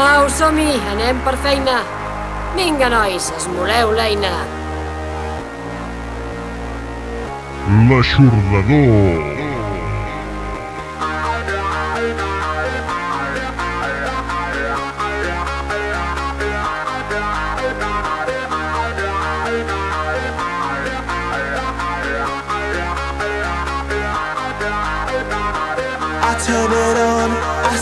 Au, som-hi, anem per feina. Vinga, nois, esmoleu l'eina. L'aixordador.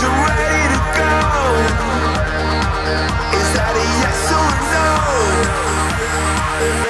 Is that a yes or a no?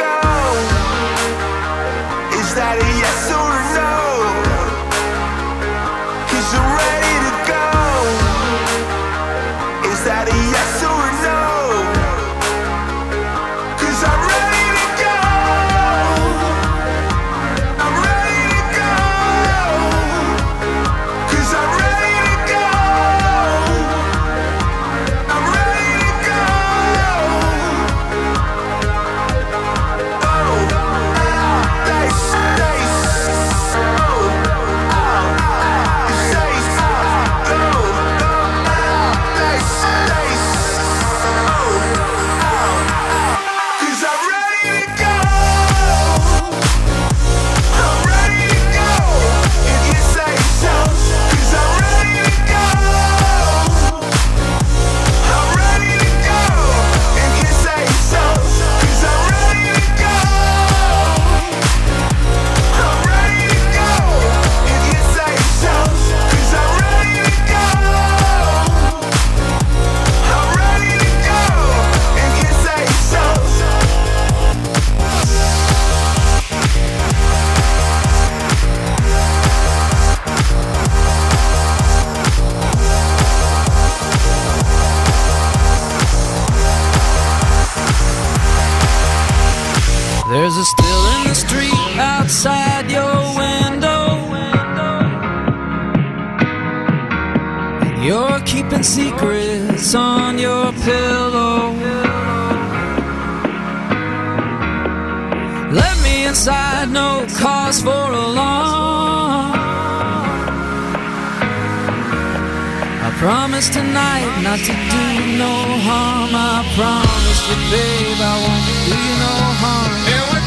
That a yes or a no? Tonight not to do no harm. I promise you, babe, I won't do you no harm.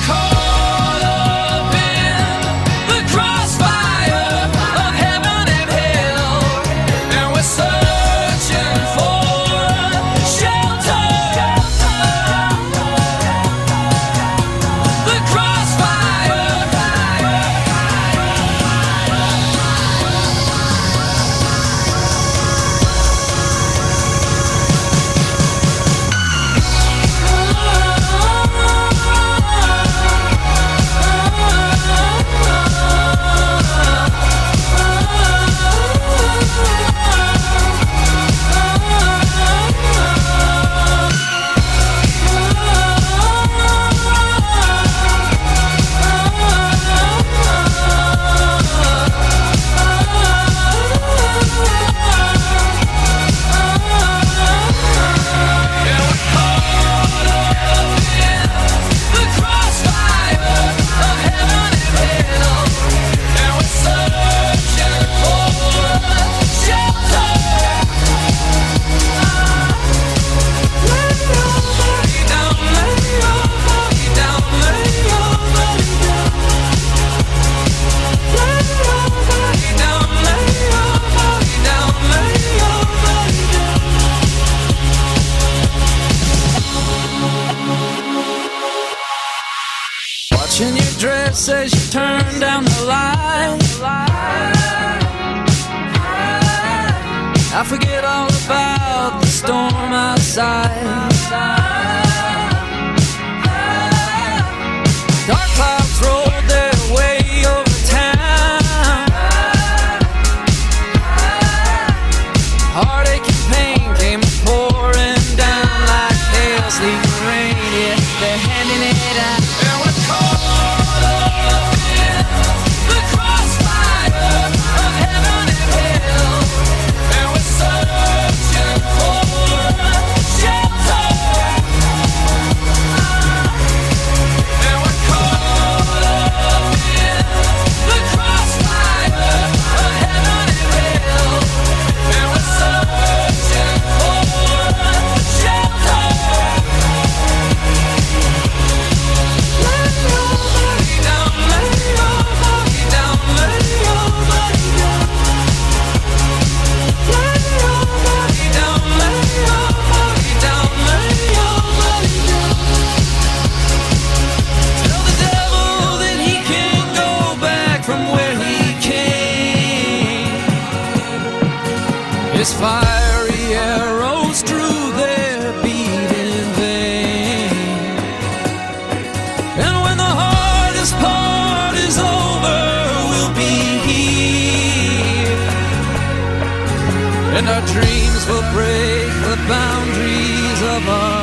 And our dreams will break the boundaries of our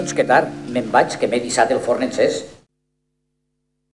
collons, que tard. Me'n vaig, que m'he dissat el forn encès.